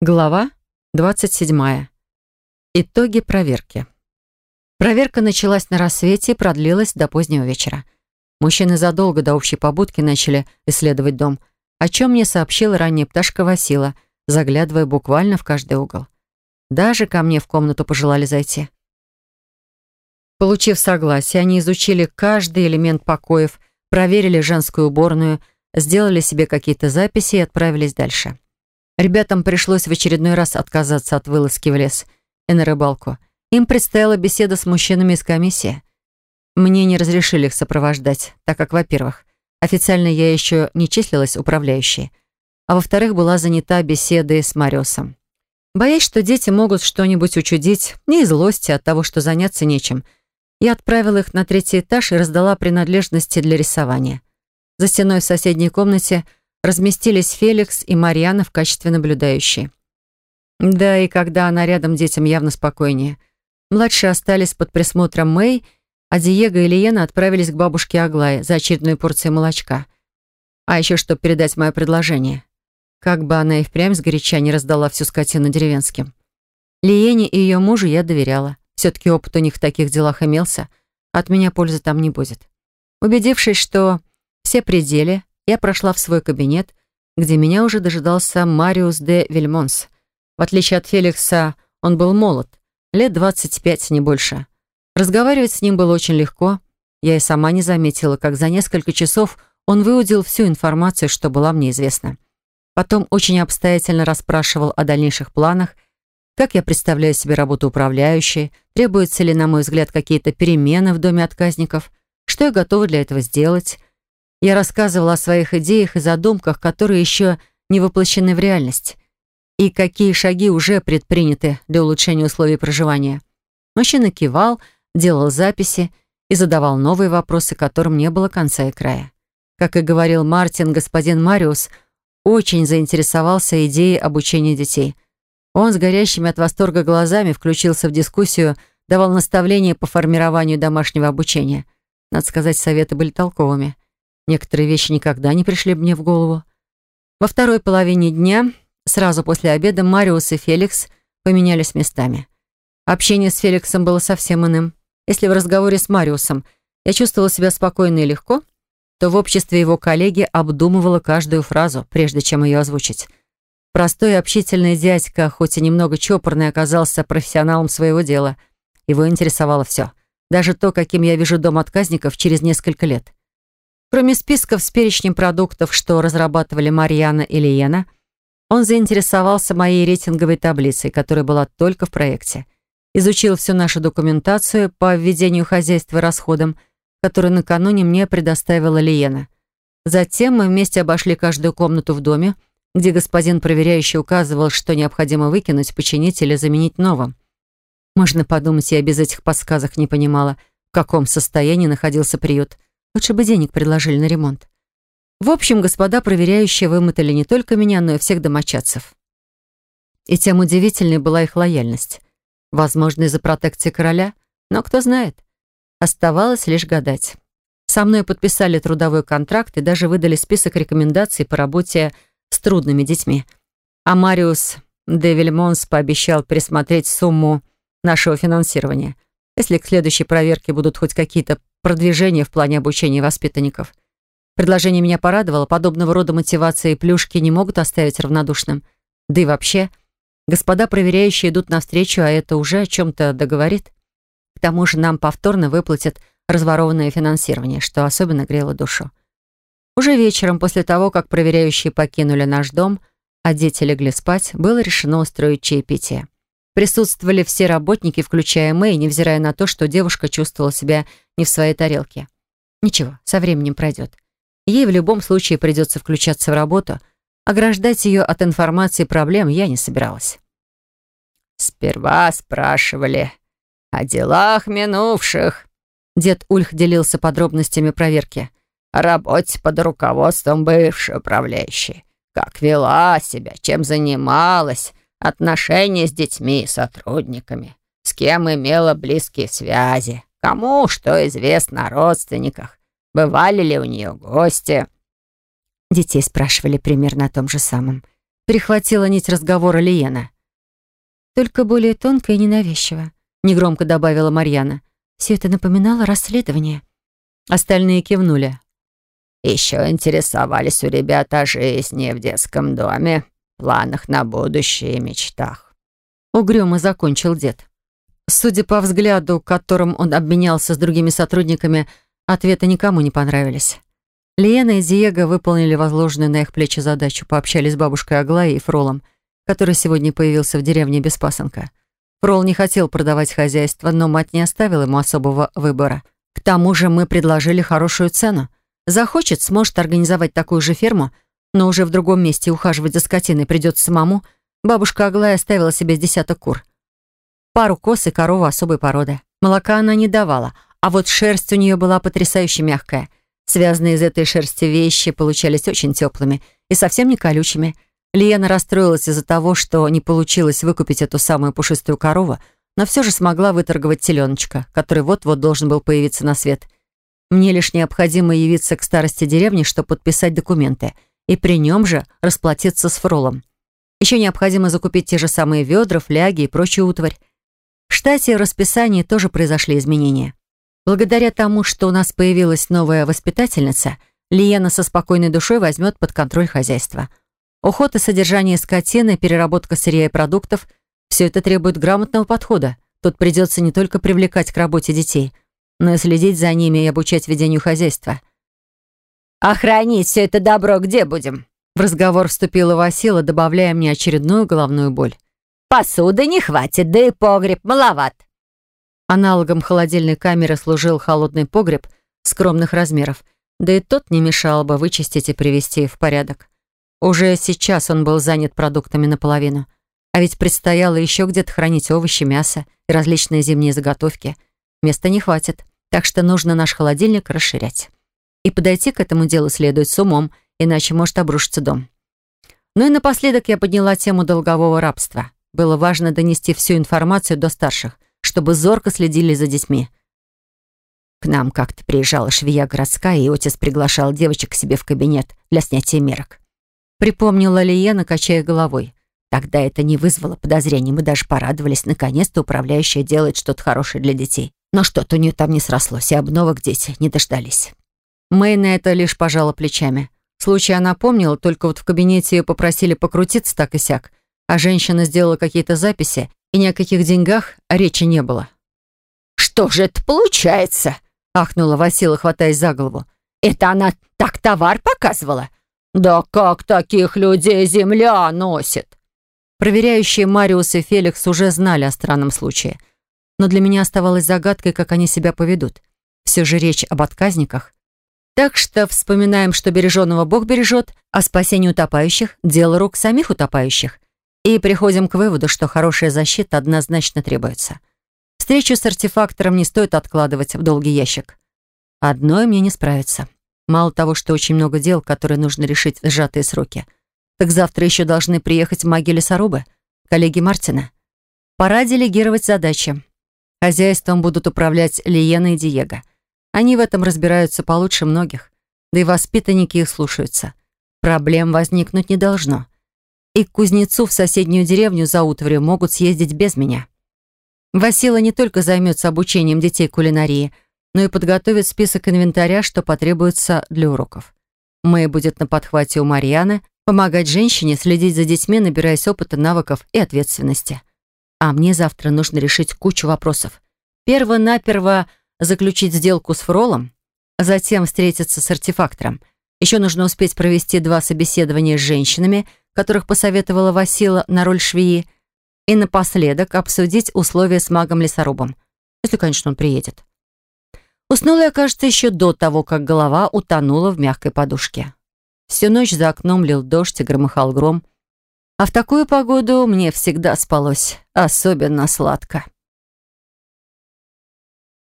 Глава 27. Итоги проверки. Проверка началась на рассвете и продлилась до позднего вечера. Мужчины задолго до общей побудки начали исследовать дом, о чем мне сообщила ранее пташка Васила, заглядывая буквально в каждый угол. Даже ко мне в комнату пожелали зайти. Получив согласие, они изучили каждый элемент покоев, проверили женскую уборную, сделали себе какие-то записи и отправились дальше. Ребятам пришлось в очередной раз отказаться от вылазки в лес и на рыбалку. Им предстояла беседа с мужчинами из комиссии. Мне не разрешили их сопровождать, так как, во-первых, официально я еще не числилась управляющей, а во-вторых, была занята беседой с Мариусом. Боясь, что дети могут что-нибудь учудить, не из злости от того, что заняться нечем, я отправила их на третий этаж и раздала принадлежности для рисования. За стеной в соседней комнате – разместились Феликс и Марьяна в качестве наблюдающей. Да, и когда она рядом, детям явно спокойнее. Младшие остались под присмотром Мэй, а Диего и Лиена отправились к бабушке Аглае за очередной порцией молочка. А еще, чтобы передать мое предложение. Как бы она и впрямь сгоряча не раздала всю скотину деревенским. Лиене и ее мужу я доверяла. Все-таки опыт у них в таких делах имелся. От меня пользы там не будет. Убедившись, что все пределы, я прошла в свой кабинет, где меня уже дожидался Мариус де Вильмонс. В отличие от Феликса, он был молод, лет 25, не больше. Разговаривать с ним было очень легко. Я и сама не заметила, как за несколько часов он выудил всю информацию, что была мне известна. Потом очень обстоятельно расспрашивал о дальнейших планах, как я представляю себе работу управляющей, требуются ли, на мой взгляд, какие-то перемены в доме отказников, что я готова для этого сделать, я рассказывала о своих идеях и задумках, которые еще не воплощены в реальность, и какие шаги уже предприняты для улучшения условий проживания. Мужчина кивал, делал записи и задавал новые вопросы, которым не было конца и края. Как и говорил Мартин, господин Мариус очень заинтересовался идеей обучения детей. Он с горящими от восторга глазами включился в дискуссию, давал наставления по формированию домашнего обучения. Надо сказать, советы были толковыми. Некоторые вещи никогда не пришли мне в голову. Во второй половине дня, сразу после обеда, Мариус и Феликс поменялись местами. Общение с Феликсом было совсем иным. Если в разговоре с Мариусом я чувствовала себя спокойно и легко, то в обществе его коллеги обдумывала каждую фразу, прежде чем ее озвучить. Простой общительный дядька, хоть и немного чопорный, оказался профессионалом своего дела. Его интересовало все. Даже то, каким я вижу дом отказников через несколько лет. Кроме списков с перечнем продуктов, что разрабатывали Марьяна и Лиена, он заинтересовался моей рейтинговой таблицей, которая была только в проекте. Изучил всю нашу документацию по введению хозяйства расходам, которую накануне мне предоставила Лиена. Затем мы вместе обошли каждую комнату в доме, где господин проверяющий указывал, что необходимо выкинуть, починить или заменить новым. Можно подумать, я без этих подсказок не понимала, в каком состоянии находился приют – Лучше бы денег предложили на ремонт. В общем, господа проверяющие вымотали не только меня, но и всех домочадцев. И тем удивительной была их лояльность. Возможно, из-за протекции короля, но кто знает. Оставалось лишь гадать. Со мной подписали трудовой контракт и даже выдали список рекомендаций по работе с трудными детьми. А Мариус де Вильмонс пообещал присмотреть сумму нашего финансирования, если к следующей проверке будут хоть какие-то продвижение в плане обучения воспитанников. Предложение меня порадовало, подобного рода мотивации и плюшки не могут оставить равнодушным. Да и вообще, господа проверяющие идут навстречу, а это уже о чем-то договорит. К тому же нам повторно выплатят разворованное финансирование, что особенно грело душу. Уже вечером, после того, как проверяющие покинули наш дом, а дети легли спать, было решено устроить чаепитие. Присутствовали все работники, включая Мэй, невзирая на то, что девушка чувствовала себя не в своей тарелке. Ничего, со временем пройдет. Ей в любом случае придется включаться в работу. Ограждать ее от информации и проблем я не собиралась. «Сперва спрашивали о делах минувших». Дед Ульх делился подробностями проверки. «О работе под руководством бывшей управляющей. Как вела себя, чем занималась, отношения с детьми и сотрудниками, с кем имела близкие связи, кому что известно о родственниках, бывали ли у нее гости. Детей спрашивали примерно о том же самом. Перехватила нить разговора Лиена. «Только более тонко и ненавязчиво», — негромко добавила Марьяна. «Все это напоминало расследование». Остальные кивнули. «Еще интересовались у ребят о жизни в детском доме, планах на будущее и мечтах». Угрюмо закончил дед. Судя по взгляду, которым он обменялся с другими сотрудниками, ответы никому не понравились. Лиена и Диего выполнили возложенную на их плечи задачу, пообщались с бабушкой Аглаей и Фролом, который сегодня появился в деревне без пасынка. Фрол не хотел продавать хозяйство, но мать не оставила ему особого выбора. К тому же мы предложили хорошую цену. Захочет, сможет организовать такую же ферму, но уже в другом месте ухаживать за скотиной придется самому. Бабушка Аглая оставила себе с десяток кур пару коз и корову особой породы. Молока она не давала, а вот шерсть у нее была потрясающе мягкая. Связанные из этой шерсти вещи получались очень теплыми и совсем не колючими. Лиена расстроилась из-за того, что не получилось выкупить эту самую пушистую корову, но все же смогла выторговать теленочка, который вот-вот должен был появиться на свет. Мне лишь необходимо явиться к старости деревни, чтобы подписать документы, и при нем же расплатиться с фролом. Еще необходимо закупить те же самые ведра, фляги и прочую утварь. В штате и расписании тоже произошли изменения. Благодаря тому, что у нас появилась новая воспитательница, Лиена со спокойной душой возьмет под контроль хозяйство. Уход и содержание скотины, переработка сырья и продуктов – все это требует грамотного подхода. Тут придется не только привлекать к работе детей, но и следить за ними и обучать ведению хозяйства. «А хранить все это добро где будем?» В разговор вступила Васила, добавляя мне очередную головную боль. Посуды не хватит, да и погреб маловат. Аналогом холодильной камеры служил холодный погреб скромных размеров, да и тот не мешал бы вычистить и привести в порядок. Уже сейчас он был занят продуктами наполовину. А ведь предстояло еще где-то хранить овощи, мясо и различные зимние заготовки. Места не хватит, так что нужно наш холодильник расширять. И подойти к этому делу следует с умом, иначе может обрушиться дом. Ну и напоследок я подняла тему долгового рабства. Было важно донести всю информацию до старших, чтобы зорко следили за детьми. К нам как-то приезжала швея городская, и отец приглашал девочек к себе в кабинет для снятия мерок. Припомнила Лиена, качая головой. Тогда это не вызвало подозрений, мы даже порадовались. Наконец-то управляющая делает что-то хорошее для детей. Но что-то у нее там не срослось, и обновок дети не дождались. Мэй на это лишь пожала плечами. Случай она помнила, только вот в кабинете ее попросили покрутиться так и сяк, а женщина сделала какие-то записи, и ни о каких деньгах речи не было. «Что же это получается?» — ахнула Васила, хватаясь за голову. «Это она так товар показывала? Да как таких людей земля носит?» Проверяющие Мариус и Феликс уже знали о странном случае. Но для меня оставалось загадкой, как они себя поведут. Все же речь об отказниках. Так что вспоминаем, что береженного Бог бережет, а спасение утопающих — дело рук самих утопающих. И приходим к выводу, что хорошая защита однозначно требуется. Встречу с артефактором не стоит откладывать в долгий ящик. Одной мне не справиться. Мало того, что очень много дел, которые нужно решить в сжатые сроки. Так завтра еще должны приехать маги лесорубы, коллеги Мартина. Пора делегировать задачи. Хозяйством будут управлять Лиена и Диего. Они в этом разбираются получше многих. Да и воспитанники их слушаются. Проблем возникнуть не должно и к кузнецу в соседнюю деревню за утварью могут съездить без меня. Васила не только займется обучением детей кулинарии, но и подготовит список инвентаря, что потребуется для уроков. Мэй будет на подхвате у Марьяны, помогать женщине следить за детьми, набираясь опыта, навыков и ответственности. А мне завтра нужно решить кучу вопросов. Перво-наперво заключить сделку с Фролом, затем встретиться с артефактором. Еще нужно успеть провести два собеседования с женщинами, которых посоветовала Васила на роль швеи, и напоследок обсудить условия с магом-лесорубом, если, конечно, он приедет. Уснула я, кажется, еще до того, как голова утонула в мягкой подушке. Всю ночь за окном лил дождь и громыхал гром, а в такую погоду мне всегда спалось особенно сладко.